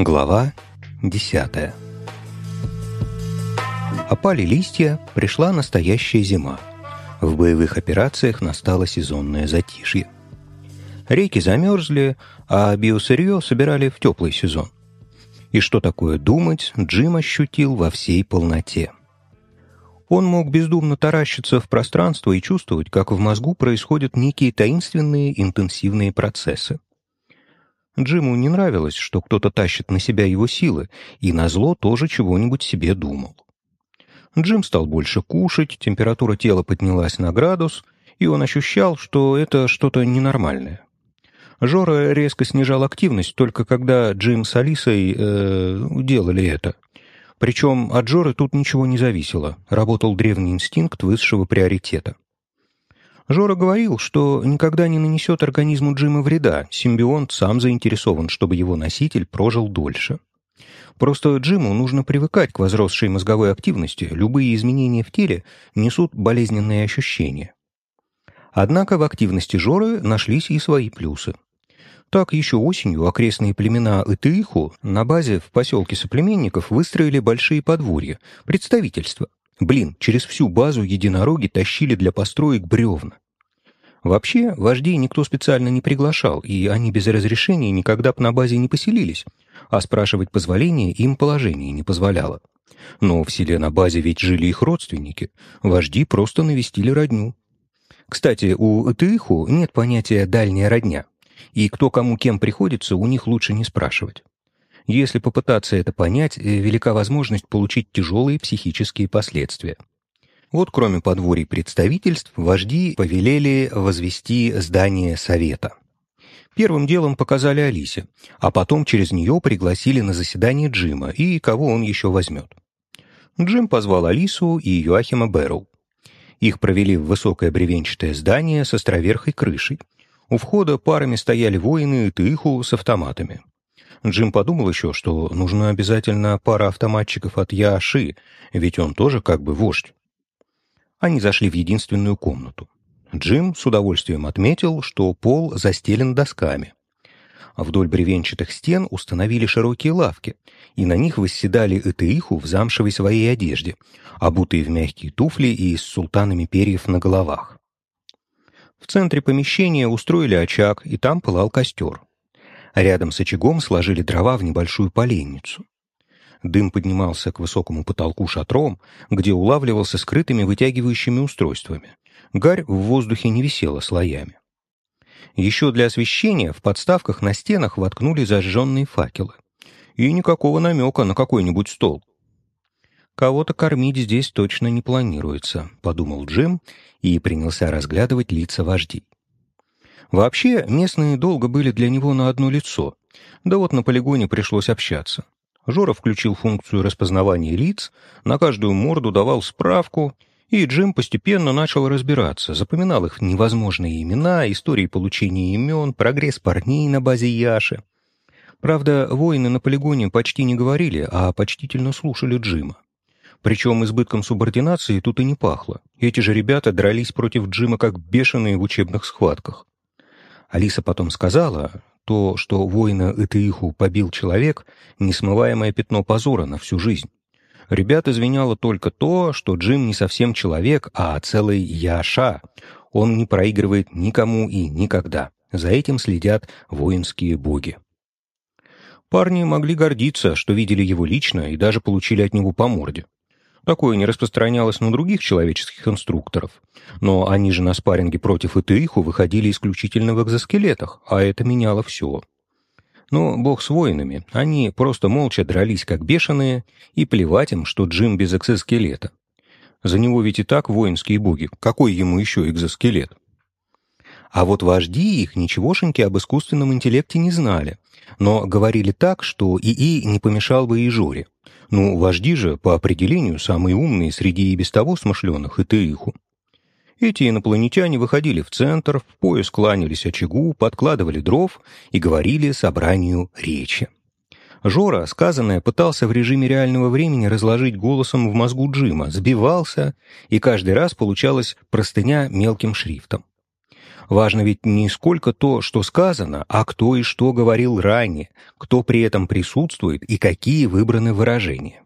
Глава 10 Опали листья, пришла настоящая зима. В боевых операциях настало сезонное затишье. Реки замерзли, а биосырье собирали в теплый сезон. И что такое думать, Джим ощутил во всей полноте. Он мог бездумно таращиться в пространство и чувствовать, как в мозгу происходят некие таинственные интенсивные процессы. Джиму не нравилось, что кто-то тащит на себя его силы, и назло тоже чего-нибудь себе думал. Джим стал больше кушать, температура тела поднялась на градус, и он ощущал, что это что-то ненормальное. Жора резко снижал активность только когда Джим с Алисой э, делали это. Причем от Жоры тут ничего не зависело, работал древний инстинкт высшего приоритета. Жора говорил, что никогда не нанесет организму Джима вреда, симбионт сам заинтересован, чтобы его носитель прожил дольше. Просто Джиму нужно привыкать к возросшей мозговой активности, любые изменения в теле несут болезненные ощущения. Однако в активности Жоры нашлись и свои плюсы. Так еще осенью окрестные племена Итыиху на базе в поселке соплеменников выстроили большие подворья, представительства, Блин, через всю базу единороги тащили для построек бревна. Вообще, вождей никто специально не приглашал, и они без разрешения никогда б на базе не поселились, а спрашивать позволения им положение не позволяло. Но в селе на базе ведь жили их родственники, вожди просто навестили родню. Кстати, у Тыиху нет понятия «дальняя родня», и кто кому кем приходится, у них лучше не спрашивать. Если попытаться это понять, э, велика возможность получить тяжелые психические последствия. Вот кроме подворий представительств, вожди повелели возвести здание совета. Первым делом показали Алисе, а потом через нее пригласили на заседание Джима и кого он еще возьмет. Джим позвал Алису и Юахима Бэрроу. Их провели в высокое бревенчатое здание с островерхой крышей. У входа парами стояли воины и тыху с автоматами. Джим подумал еще, что нужна обязательно пара автоматчиков от Яши, ведь он тоже как бы вождь. Они зашли в единственную комнату. Джим с удовольствием отметил, что пол застелен досками. Вдоль бревенчатых стен установили широкие лавки, и на них восседали Этеиху в замшевой своей одежде, обутые в мягкие туфли и с султанами перьев на головах. В центре помещения устроили очаг, и там пылал костер. Рядом с очагом сложили дрова в небольшую поленницу. Дым поднимался к высокому потолку шатром, где улавливался скрытыми вытягивающими устройствами. Гарь в воздухе не висела слоями. Еще для освещения в подставках на стенах воткнули зажженные факелы. И никакого намека на какой-нибудь стол. «Кого-то кормить здесь точно не планируется», — подумал Джим и принялся разглядывать лица вождей. Вообще, местные долго были для него на одно лицо. Да вот на полигоне пришлось общаться. Жора включил функцию распознавания лиц, на каждую морду давал справку, и Джим постепенно начал разбираться, запоминал их невозможные имена, истории получения имен, прогресс парней на базе Яши. Правда, воины на полигоне почти не говорили, а почтительно слушали Джима. Причем избытком субординации тут и не пахло. Эти же ребята дрались против Джима как бешеные в учебных схватках. Алиса потом сказала, то, что воина Итаиху побил человек, несмываемое пятно позора на всю жизнь. Ребят извиняло только то, что Джим не совсем человек, а целый Яша. Он не проигрывает никому и никогда. За этим следят воинские боги. Парни могли гордиться, что видели его лично и даже получили от него по морде. Такое не распространялось на других человеческих инструкторов. Но они же на спарринге против Итыиху выходили исключительно в экзоскелетах, а это меняло все. Но бог с воинами, они просто молча дрались как бешеные, и плевать им, что Джим без экзоскелета. За него ведь и так воинские боги, какой ему еще экзоскелет? А вот вожди их ничегошеньки об искусственном интеллекте не знали, но говорили так, что ИИ не помешал бы и Жоре. Ну, вожди же, по определению, самые умные среди и без того смышленых, и Теиху. Эти инопланетяне выходили в центр, в пояс кланялись очагу, подкладывали дров и говорили собранию речи. Жора, сказанное, пытался в режиме реального времени разложить голосом в мозгу Джима, сбивался, и каждый раз получалась простыня мелким шрифтом. Важно ведь не сколько то, что сказано, а кто и что говорил ранее, кто при этом присутствует и какие выбраны выражения.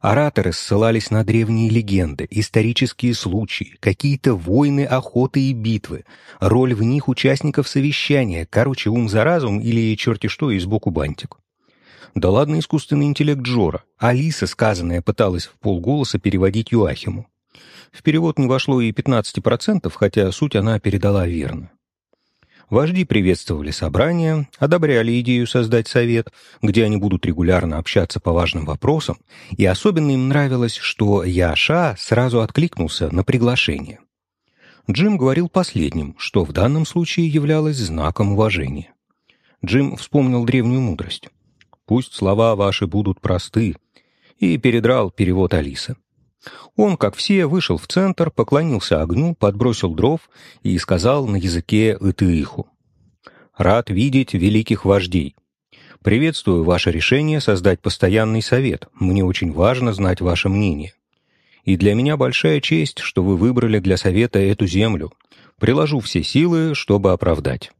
Ораторы ссылались на древние легенды, исторические случаи, какие-то войны, охоты и битвы, роль в них участников совещания, короче, ум за разум или черти что и сбоку бантик. Да ладно искусственный интеллект Джора. Алиса, сказанная, пыталась в полголоса переводить Юахиму. В перевод не вошло и 15%, хотя суть она передала верно. Вожди приветствовали собрание, одобряли идею создать совет, где они будут регулярно общаться по важным вопросам, и особенно им нравилось, что Яша сразу откликнулся на приглашение. Джим говорил последним, что в данном случае являлось знаком уважения. Джим вспомнил древнюю мудрость. «Пусть слова ваши будут просты», и передрал перевод Алисы. Он, как все, вышел в центр, поклонился огню, подбросил дров и сказал на языке Итыиху. «Рад видеть великих вождей. Приветствую ваше решение создать постоянный совет. Мне очень важно знать ваше мнение. И для меня большая честь, что вы выбрали для совета эту землю. Приложу все силы, чтобы оправдать».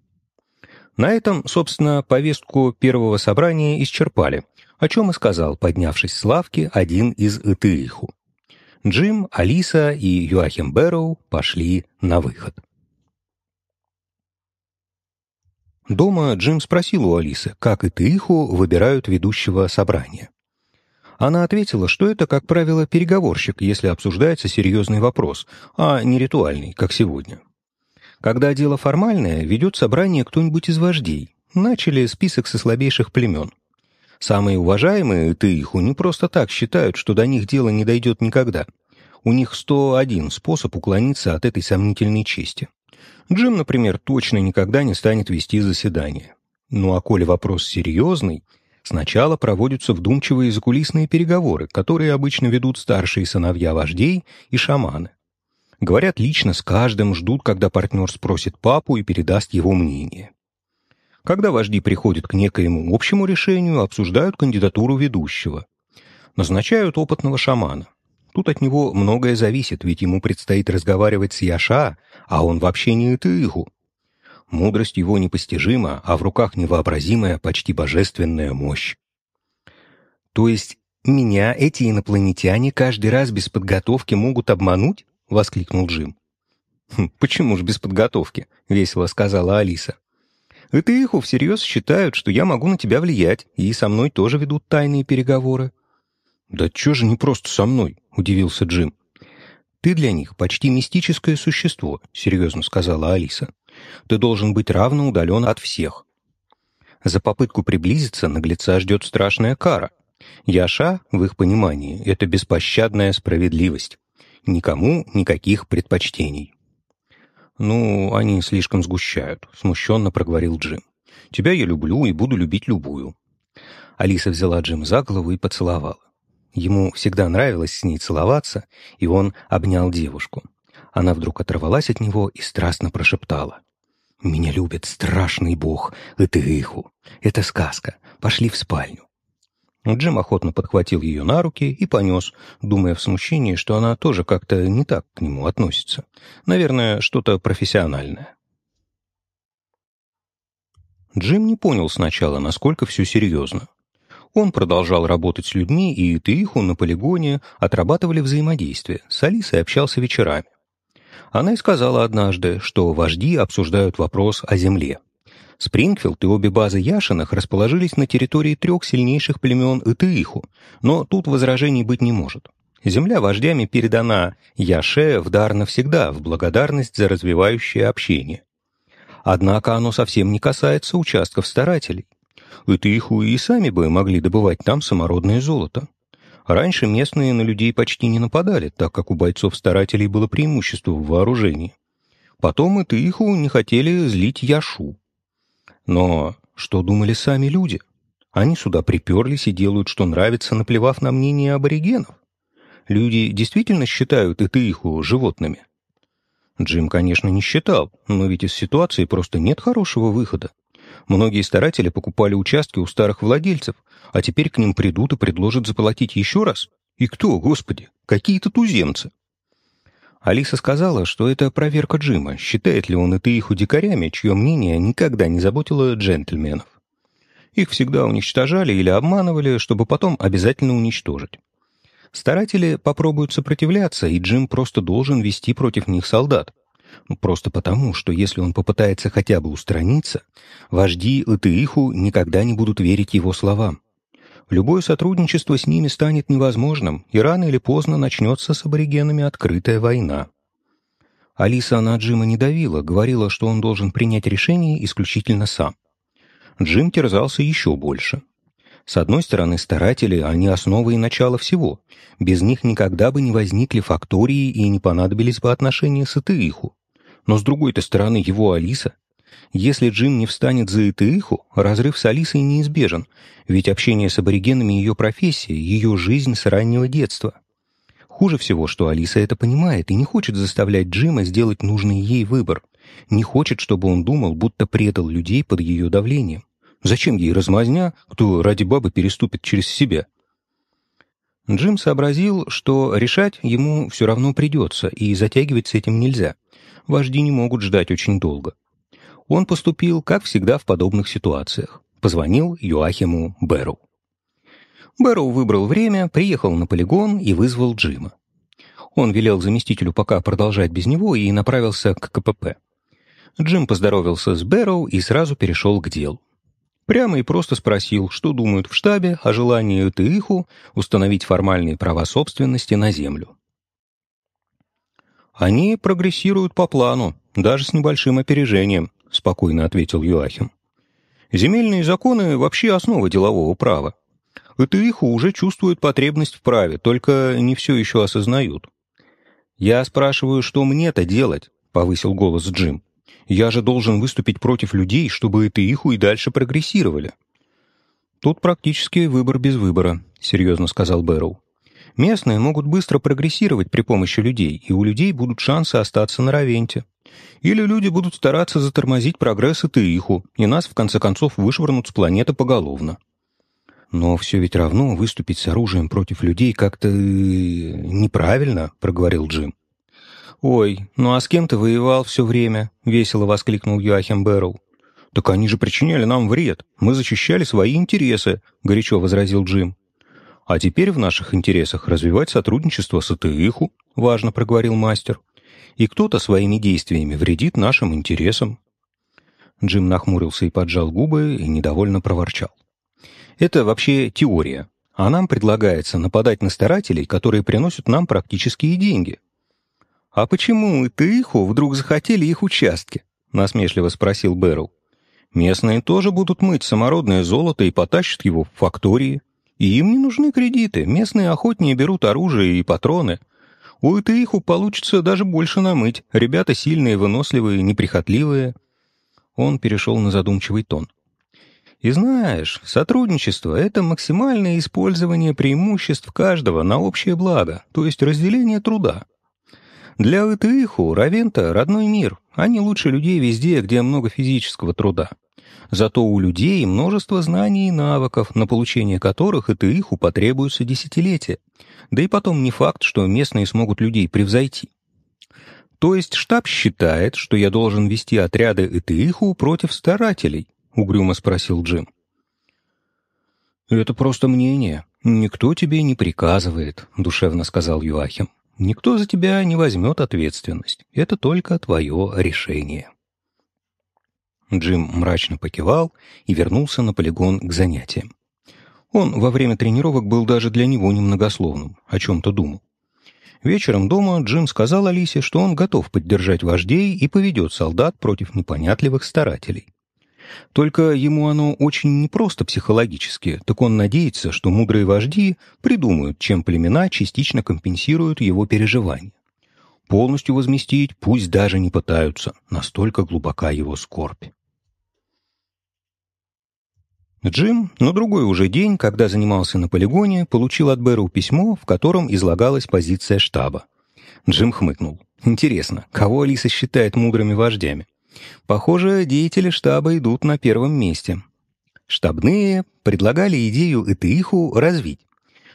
На этом, собственно, повестку первого собрания исчерпали, о чем и сказал, поднявшись с лавки, один из Итыиху. Джим, Алиса и Юахим Бэрроу пошли на выход. Дома Джим спросил у Алисы, как и Тыиху выбирают ведущего собрания. Она ответила, что это, как правило, переговорщик, если обсуждается серьезный вопрос, а не ритуальный, как сегодня. Когда дело формальное, ведет собрание кто-нибудь из вождей. Начали список со слабейших племен. Самые уважаемые Тыиху не просто так считают, что до них дело не дойдет никогда. У них 101 способ уклониться от этой сомнительной чести. Джим, например, точно никогда не станет вести заседание. Ну а коли вопрос серьезный, сначала проводятся вдумчивые закулисные переговоры, которые обычно ведут старшие сыновья вождей и шаманы. Говорят лично с каждым, ждут, когда партнер спросит папу и передаст его мнение. Когда вожди приходят к некоему общему решению, обсуждают кандидатуру ведущего. Назначают опытного шамана. Тут от него многое зависит, ведь ему предстоит разговаривать с Яша, а он вообще не Итыгу. Мудрость его непостижима, а в руках невообразимая, почти божественная мощь. То есть меня эти инопланетяне каждый раз без подготовки могут обмануть? — воскликнул Джим. «Хм, «Почему же без подготовки?» — весело сказала Алиса. Это Итыиху всерьез считают, что я могу на тебя влиять, и со мной тоже ведут тайные переговоры». «Да чё же не просто со мной?» — удивился Джим. «Ты для них почти мистическое существо», — серьезно сказала Алиса. «Ты должен быть равно удален от всех. За попытку приблизиться наглеца ждет страшная кара. Яша, в их понимании, это беспощадная справедливость. Никому никаких предпочтений». «Ну, они слишком сгущают», — смущенно проговорил Джим. «Тебя я люблю и буду любить любую». Алиса взяла Джим за голову и поцеловала. Ему всегда нравилось с ней целоваться, и он обнял девушку. Она вдруг оторвалась от него и страстно прошептала. «Меня любит страшный бог, Этеиху. Это сказка. Пошли в спальню». Джим охотно подхватил ее на руки и понес, думая в смущении, что она тоже как-то не так к нему относится. Наверное, что-то профессиональное. Джим не понял сначала, насколько все серьезно. Он продолжал работать с людьми, и Тыиху на полигоне отрабатывали взаимодействие. С Алисой общался вечерами. Она и сказала однажды, что вожди обсуждают вопрос о земле. Спрингфилд и обе базы Яшинах расположились на территории трех сильнейших племен Итыиху, но тут возражений быть не может. Земля вождями передана Яше в дар навсегда, в благодарность за развивающее общение. Однако оно совсем не касается участков старателей. Итыиху и сами бы могли добывать там самородное золото. Раньше местные на людей почти не нападали, так как у бойцов-старателей было преимущество в вооружении. Потом Итыиху не хотели злить Яшу. Но что думали сами люди? Они сюда приперлись и делают, что нравится, наплевав на мнение аборигенов. Люди действительно считают Итыиху животными? Джим, конечно, не считал, но ведь из ситуации просто нет хорошего выхода. Многие старатели покупали участки у старых владельцев, а теперь к ним придут и предложат заплатить еще раз. И кто, господи? Какие-то туземцы. Алиса сказала, что это проверка Джима, считает ли он Итаиху дикарями, чье мнение никогда не заботило джентльменов. Их всегда уничтожали или обманывали, чтобы потом обязательно уничтожить. Старатели попробуют сопротивляться, и Джим просто должен вести против них солдат. Просто потому, что если он попытается хотя бы устраниться, вожди Итаиху никогда не будут верить его словам. Любое сотрудничество с ними станет невозможным, и рано или поздно начнется с аборигенами открытая война. Алиса на Джима не давила, говорила, что он должен принять решение исключительно сам. Джим терзался еще больше. С одной стороны, старатели, они основа и начало всего. Без них никогда бы не возникли фактории и не понадобились бы отношения с Итыиху. Но с другой-то стороны, его Алиса если Джим не встанет за Итыиху, разрыв с Алисой неизбежен, ведь общение с аборигенами ее профессия, ее жизнь с раннего детства. Хуже всего, что Алиса это понимает и не хочет заставлять Джима сделать нужный ей выбор. Не хочет, чтобы он думал, будто предал людей под ее давлением. Зачем ей размазня, кто ради бабы переступит через себя? Джим сообразил, что решать ему все равно придется, и затягивать с этим нельзя. Вожди не могут ждать очень долго. Он поступил, как всегда в подобных ситуациях. Позвонил Юахиму Бэрроу. Бэрроу выбрал время, приехал на полигон и вызвал Джима. Он велел заместителю пока продолжать без него и направился к КПП. Джим поздоровался с Бэрроу и сразу перешел к делу. Прямо и просто спросил, что думают в штабе о желании Этыиху установить формальные права собственности на землю. «Они прогрессируют по плану, даже с небольшим опережением», — спокойно ответил Юахим. «Земельные законы — вообще основа делового права. Это их уже чувствуют потребность в праве, только не все еще осознают». «Я спрашиваю, что мне-то делать?» — повысил голос Джим. «Я же должен выступить против людей, чтобы это иху и дальше прогрессировали». «Тут практически выбор без выбора», — серьезно сказал Бэрроу. «Местные могут быстро прогрессировать при помощи людей, и у людей будут шансы остаться на Равенте. Или люди будут стараться затормозить прогресс Итыиху, и нас, в конце концов, вышвырнут с планеты поголовно. «Но все ведь равно выступить с оружием против людей как-то... Э, неправильно», — проговорил Джим. «Ой, ну а с кем ты воевал все время?» — весело воскликнул Юахим Бэрроу. «Так они же причиняли нам вред. Мы защищали свои интересы», — горячо возразил Джим. «А теперь в наших интересах развивать сотрудничество с АТИХу», — важно проговорил мастер и кто-то своими действиями вредит нашим интересам». Джим нахмурился и поджал губы, и недовольно проворчал. «Это вообще теория, а нам предлагается нападать на старателей, которые приносят нам практические деньги». «А почему ты их вдруг захотели их участки?» — насмешливо спросил Бэрроу. «Местные тоже будут мыть самородное золото и потащат его в фактории. И им не нужны кредиты, местные охотнее берут оружие и патроны, у Итаиху получится даже больше намыть. Ребята сильные, выносливые, неприхотливые. Он перешел на задумчивый тон. И знаешь, сотрудничество — это максимальное использование преимуществ каждого на общее благо, то есть разделение труда. Для Итаиху Равента — родной мир. Они лучше людей везде, где много физического труда. Зато у людей множество знаний и навыков, на получение которых Итаиху потребуются десятилетия. Да и потом не факт, что местные смогут людей превзойти. То есть штаб считает, что я должен вести отряды Этеиху против старателей? Угрюмо спросил Джим. «Это просто мнение. Никто тебе не приказывает», — душевно сказал Юахим. «Никто за тебя не возьмет ответственность. Это только твое решение». Джим мрачно покивал и вернулся на полигон к занятиям. Он во время тренировок был даже для него немногословным, о чем-то думал. Вечером дома Джим сказал Алисе, что он готов поддержать вождей и поведет солдат против непонятливых старателей. Только ему оно очень непросто психологически, так он надеется, что мудрые вожди придумают, чем племена частично компенсируют его переживания. Полностью возместить пусть даже не пытаются, настолько глубока его скорбь. Джим на другой уже день, когда занимался на полигоне, получил от Бэрроу письмо, в котором излагалась позиция штаба. Джим хмыкнул. Интересно, кого Алиса считает мудрыми вождями? Похоже, деятели штаба идут на первом месте. Штабные предлагали идею Этеиху развить.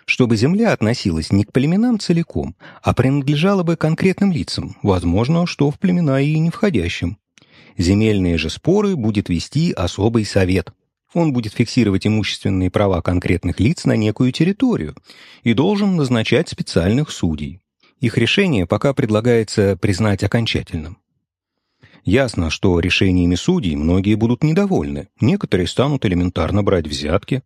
чтобы земля относилась не к племенам целиком, а принадлежала бы конкретным лицам, возможно, что в племена и не входящим. Земельные же споры будет вести особый совет. Он будет фиксировать имущественные права конкретных лиц на некую территорию и должен назначать специальных судей. Их решение пока предлагается признать окончательным. Ясно, что решениями судей многие будут недовольны, некоторые станут элементарно брать взятки.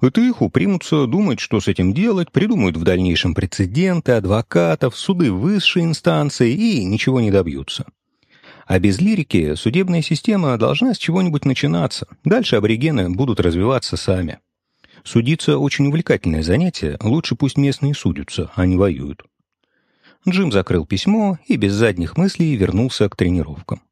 Вот их упримутся думать, что с этим делать, придумают в дальнейшем прецеденты, адвокатов, суды высшей инстанции и ничего не добьются. А без лирики судебная система должна с чего-нибудь начинаться. Дальше аборигены будут развиваться сами. Судиться очень увлекательное занятие, лучше пусть местные судятся, а не воюют. Джим закрыл письмо и без задних мыслей вернулся к тренировкам.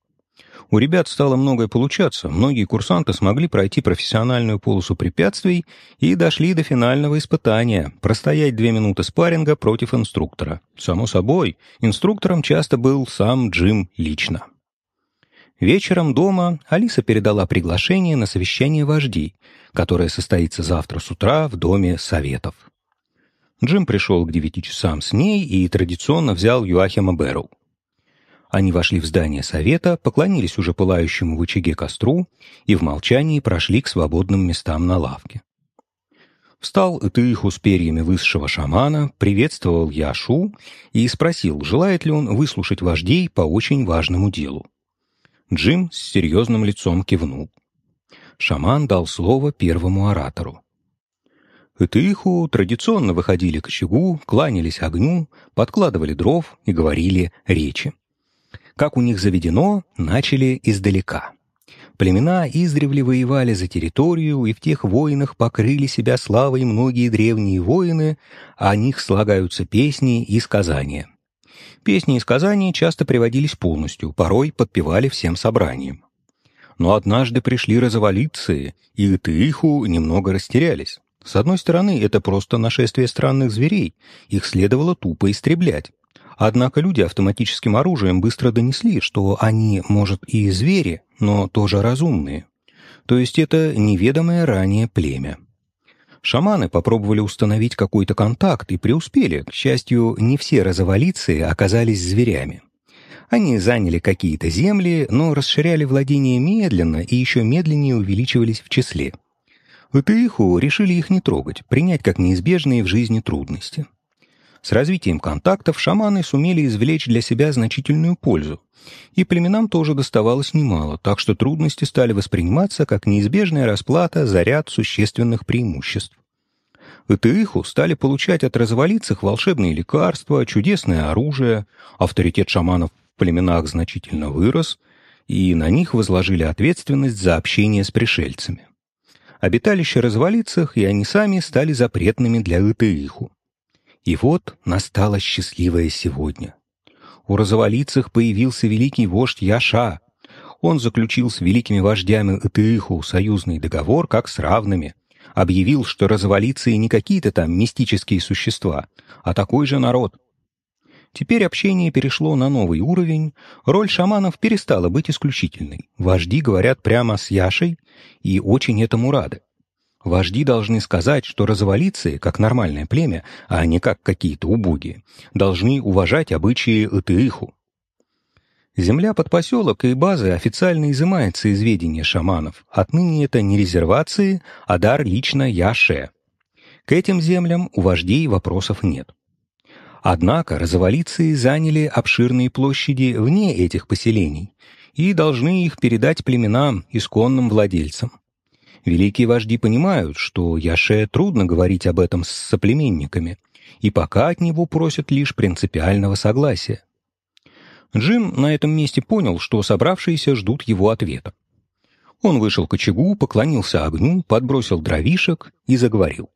У ребят стало многое получаться, многие курсанты смогли пройти профессиональную полосу препятствий и дошли до финального испытания — простоять две минуты спарринга против инструктора. Само собой, инструктором часто был сам Джим лично. Вечером дома Алиса передала приглашение на совещание вождей, которое состоится завтра с утра в Доме Советов. Джим пришел к девяти часам с ней и традиционно взял Юахима Бэрроу. Они вошли в здание совета, поклонились уже пылающему в очаге костру и в молчании прошли к свободным местам на лавке. Встал Этыху с перьями высшего шамана, приветствовал Яшу и спросил, желает ли он выслушать вождей по очень важному делу. Джим с серьезным лицом кивнул. Шаман дал слово первому оратору. Этыху традиционно выходили к очагу, кланялись огню, подкладывали дров и говорили речи. Как у них заведено, начали издалека. Племена издревле воевали за территорию, и в тех войнах покрыли себя славой многие древние воины, а о них слагаются песни и сказания. Песни и сказания часто приводились полностью, порой подпевали всем собраниям. Но однажды пришли розоволицы, и Этыху немного растерялись. С одной стороны, это просто нашествие странных зверей, их следовало тупо истреблять. Однако люди автоматическим оружием быстро донесли, что они, может, и звери, но тоже разумные. То есть это неведомое ранее племя. Шаманы попробовали установить какой-то контакт и преуспели. К счастью, не все розоволицы оказались зверями. Они заняли какие-то земли, но расширяли владения медленно и еще медленнее увеличивались в числе. ВТИХу решили их не трогать, принять как неизбежные в жизни трудности. С развитием контактов шаманы сумели извлечь для себя значительную пользу, и племенам тоже доставалось немало, так что трудности стали восприниматься как неизбежная расплата за ряд существенных преимуществ. ЭТИХу стали получать от развалицах волшебные лекарства, чудесное оружие, авторитет шаманов в племенах значительно вырос, и на них возложили ответственность за общение с пришельцами. Обиталище развалится их, и они сами стали запретными для Итыиху. И вот настало счастливое сегодня. У развалицах появился великий вождь Яша. Он заключил с великими вождями Итыиху союзный договор как с равными, объявил, что развалицы не какие-то там мистические существа, а такой же народ, Теперь общение перешло на новый уровень, роль шаманов перестала быть исключительной. Вожди говорят прямо с Яшей и очень этому рады. Вожди должны сказать, что развалицы, как нормальное племя, а не как какие-то убогие, должны уважать обычаи Этыиху. Земля под поселок и базы официально изымается из ведения шаманов. Отныне это не резервации, а дар лично Яше. К этим землям у вождей вопросов нет. Однако розоволицы заняли обширные площади вне этих поселений и должны их передать племенам, исконным владельцам. Великие вожди понимают, что Яше трудно говорить об этом с соплеменниками, и пока от него просят лишь принципиального согласия. Джим на этом месте понял, что собравшиеся ждут его ответа. Он вышел к очагу, поклонился огню, подбросил дровишек и заговорил.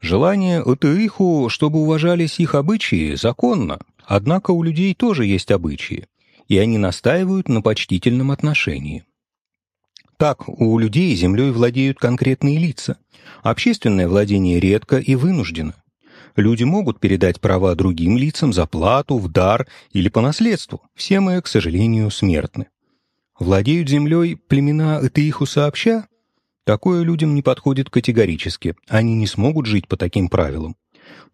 Желание Утыиху, чтобы уважались их обычаи, законно, однако у людей тоже есть обычаи, и они настаивают на почтительном отношении. Так, у людей землей владеют конкретные лица. Общественное владение редко и вынуждено. Люди могут передать права другим лицам за плату, в дар или по наследству. Все мы, к сожалению, смертны. Владеют землей племена Этеиху сообща? Такое людям не подходит категорически, они не смогут жить по таким правилам.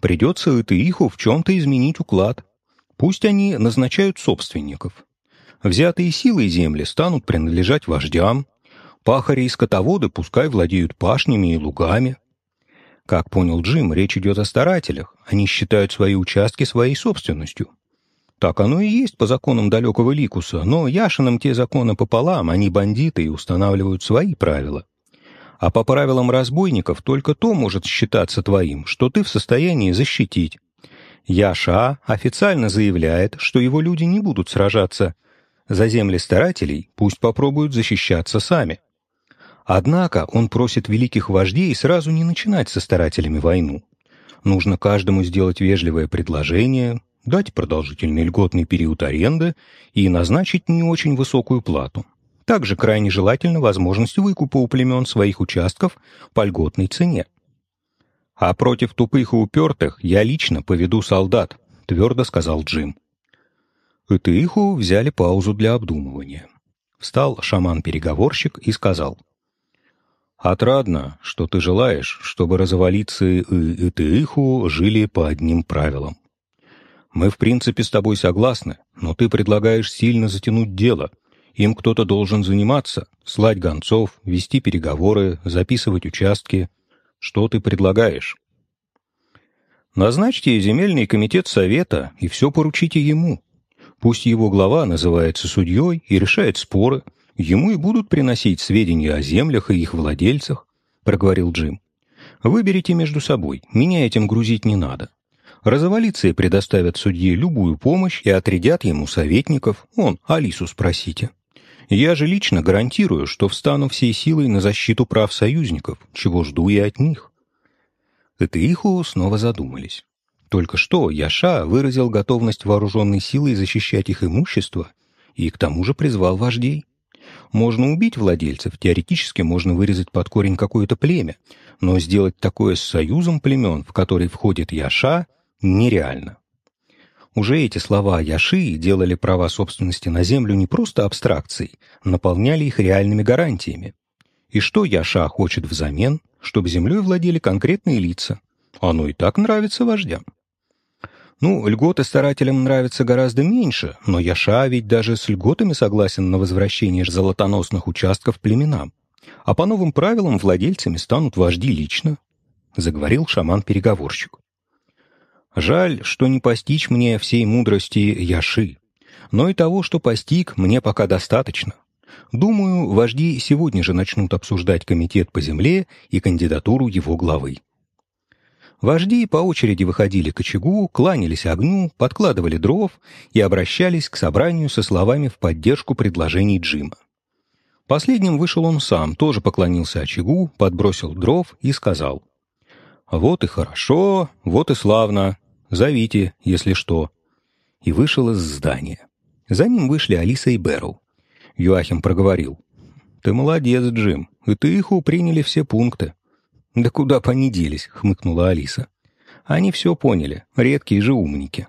Придется Итаиху в чем-то изменить уклад. Пусть они назначают собственников. Взятые силой земли станут принадлежать вождям, пахари и скотоводы пускай владеют пашнями и лугами. Как понял Джим, речь идет о старателях, они считают свои участки своей собственностью. Так оно и есть по законам далекого Ликуса, но Яшинам те законы пополам, они бандиты и устанавливают свои правила. А по правилам разбойников только то может считаться твоим, что ты в состоянии защитить. Яша официально заявляет, что его люди не будут сражаться. За земли старателей пусть попробуют защищаться сами. Однако он просит великих вождей сразу не начинать со старателями войну. Нужно каждому сделать вежливое предложение, дать продолжительный льготный период аренды и назначить не очень высокую плату. Также крайне желательно возможность выкупа у племен своих участков по льготной цене. «А против тупых и упертых я лично поведу солдат», — твердо сказал Джим. Итыиху взяли паузу для обдумывания. Встал шаман-переговорщик и сказал. «Отрадно, что ты желаешь, чтобы развалицы и Итыиху жили по одним правилам. Мы, в принципе, с тобой согласны, но ты предлагаешь сильно затянуть дело — им кто-то должен заниматься, слать гонцов, вести переговоры, записывать участки. Что ты предлагаешь? Назначьте земельный комитет совета и все поручите ему. Пусть его глава называется судьей и решает споры. Ему и будут приносить сведения о землях и их владельцах, проговорил Джим. Выберите между собой, меня этим грузить не надо. Развалицы предоставят судье любую помощь и отрядят ему советников. Он, Алису спросите. Я же лично гарантирую, что встану всей силой на защиту прав союзников, чего жду и от них. Этеиху снова задумались. Только что Яша выразил готовность вооруженной силой защищать их имущество и к тому же призвал вождей. Можно убить владельцев, теоретически можно вырезать под корень какое-то племя, но сделать такое с союзом племен, в который входит Яша, нереально. Уже эти слова Яши делали права собственности на землю не просто абстракцией, наполняли их реальными гарантиями. И что Яша хочет взамен? Чтобы землей владели конкретные лица. Оно и так нравится вождям. Ну, льготы старателям нравятся гораздо меньше, но Яша ведь даже с льготами согласен на возвращение золотоносных участков племенам. А по новым правилам владельцами станут вожди лично, заговорил шаман-переговорщик. Жаль, что не постичь мне всей мудрости Яши, но и того, что постиг, мне пока достаточно. Думаю, вожди сегодня же начнут обсуждать комитет по земле и кандидатуру его главы. Вожди по очереди выходили к очагу, кланялись огню, подкладывали дров и обращались к собранию со словами в поддержку предложений Джима. Последним вышел он сам, тоже поклонился очагу, подбросил дров и сказал. «Вот и хорошо, вот и славно. Зовите, если что». И вышел из здания. За ним вышли Алиса и Берл. Юахим проговорил. «Ты молодец, Джим, и ты их приняли все пункты». «Да куда понеделись?» — хмыкнула Алиса. «Они все поняли, редкие же умники».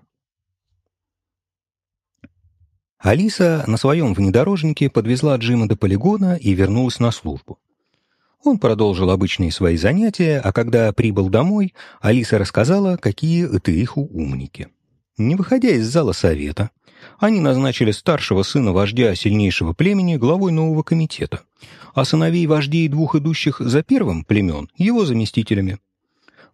Алиса на своем внедорожнике подвезла Джима до полигона и вернулась на службу. Он продолжил обычные свои занятия, а когда прибыл домой, Алиса рассказала, какие это их умники. Не выходя из зала совета, они назначили старшего сына вождя сильнейшего племени главой нового комитета, а сыновей вождей двух идущих за первым племен — его заместителями.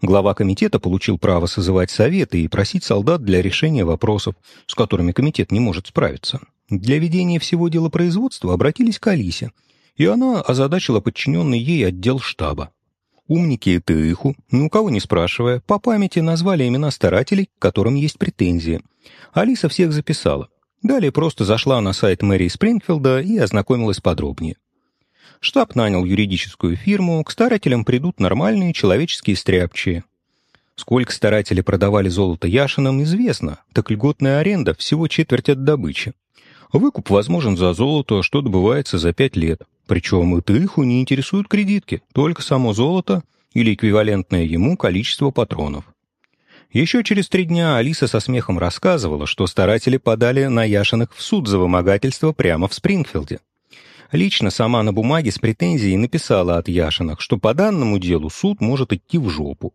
Глава комитета получил право созывать советы и просить солдат для решения вопросов, с которыми комитет не может справиться. Для ведения всего дела производства обратились к Алисе — и она озадачила подчиненный ей отдел штаба. Умники Тыиху, ни у кого не спрашивая, по памяти назвали имена старателей, которым есть претензии. Алиса всех записала. Далее просто зашла на сайт мэрии Спрингфилда и ознакомилась подробнее. Штаб нанял юридическую фирму, к старателям придут нормальные человеческие стряпчие. Сколько старатели продавали золото Яшинам, известно, так льготная аренда всего четверть от добычи. Выкуп возможен за золото, что добывается за пять лет. Причем и Тыху не интересуют кредитки, только само золото или эквивалентное ему количество патронов. Еще через три дня Алиса со смехом рассказывала, что старатели подали на Яшиных в суд за вымогательство прямо в Спрингфилде. Лично сама на бумаге с претензией написала от Яшинах, что по данному делу суд может идти в жопу.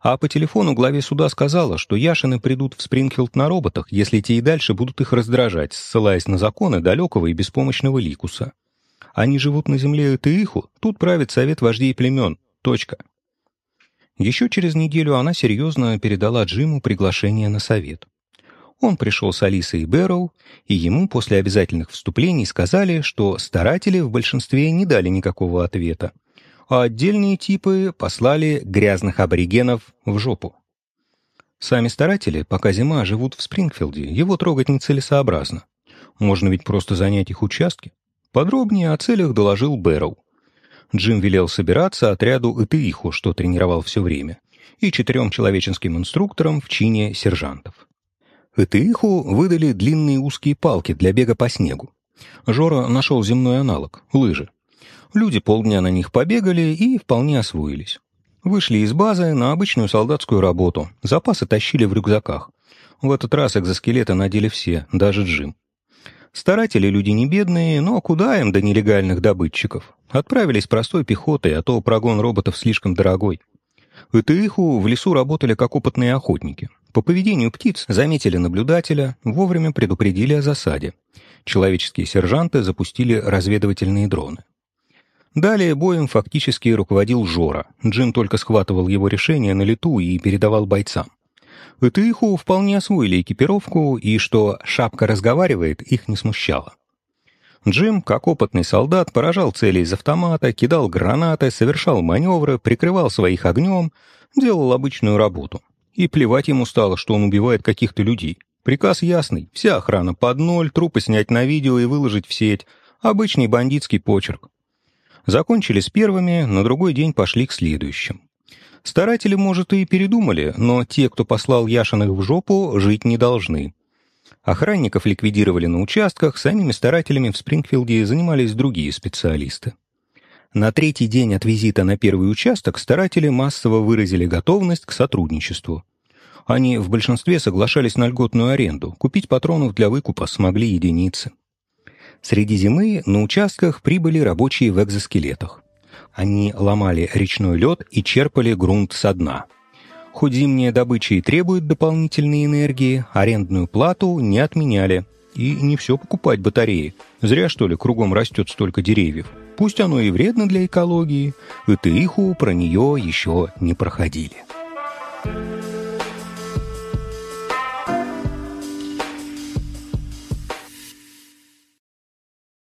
А по телефону главе суда сказала, что Яшины придут в Спрингфилд на роботах, если те и дальше будут их раздражать, ссылаясь на законы далекого и беспомощного Ликуса. Они живут на земле Этеиху, тут правит совет вождей племен. Точка. Еще через неделю она серьезно передала Джиму приглашение на совет. Он пришел с Алисой и Бэрроу, и ему после обязательных вступлений сказали, что старатели в большинстве не дали никакого ответа, а отдельные типы послали грязных аборигенов в жопу. Сами старатели, пока зима, живут в Спрингфилде, его трогать нецелесообразно. Можно ведь просто занять их участки. Подробнее о целях доложил Бэрроу. Джим велел собираться отряду Этеиху, что тренировал все время, и четырем человеческим инструкторам в чине сержантов. Этеиху выдали длинные узкие палки для бега по снегу. Жора нашел земной аналог — лыжи. Люди полдня на них побегали и вполне освоились. Вышли из базы на обычную солдатскую работу, запасы тащили в рюкзаках. В этот раз экзоскелеты надели все, даже Джим. Старатели люди не бедные, но куда им до нелегальных добытчиков? Отправились простой пехотой, а то прогон роботов слишком дорогой. В Итыиху в лесу работали как опытные охотники. По поведению птиц заметили наблюдателя, вовремя предупредили о засаде. Человеческие сержанты запустили разведывательные дроны. Далее боем фактически руководил Жора. Джим только схватывал его решение на лету и передавал бойцам. Этыиху вполне освоили экипировку, и что шапка разговаривает, их не смущало. Джим, как опытный солдат, поражал цели из автомата, кидал гранаты, совершал маневры, прикрывал своих огнем, делал обычную работу. И плевать ему стало, что он убивает каких-то людей. Приказ ясный, вся охрана под ноль, трупы снять на видео и выложить в сеть. Обычный бандитский почерк. Закончили с первыми, на другой день пошли к следующим. Старатели, может, и передумали, но те, кто послал Яшиных в жопу, жить не должны. Охранников ликвидировали на участках, самими старателями в Спрингфилде занимались другие специалисты. На третий день от визита на первый участок старатели массово выразили готовность к сотрудничеству. Они в большинстве соглашались на льготную аренду, купить патронов для выкупа смогли единицы. Среди зимы на участках прибыли рабочие в экзоскелетах. Они ломали речной лед и черпали грунт со дна. Хоть зимняя добыча и требует дополнительной энергии, арендную плату не отменяли. И не все покупать батареи. Зря, что ли, кругом растет столько деревьев. Пусть оно и вредно для экологии, и Тыиху про нее еще не проходили. Thank you.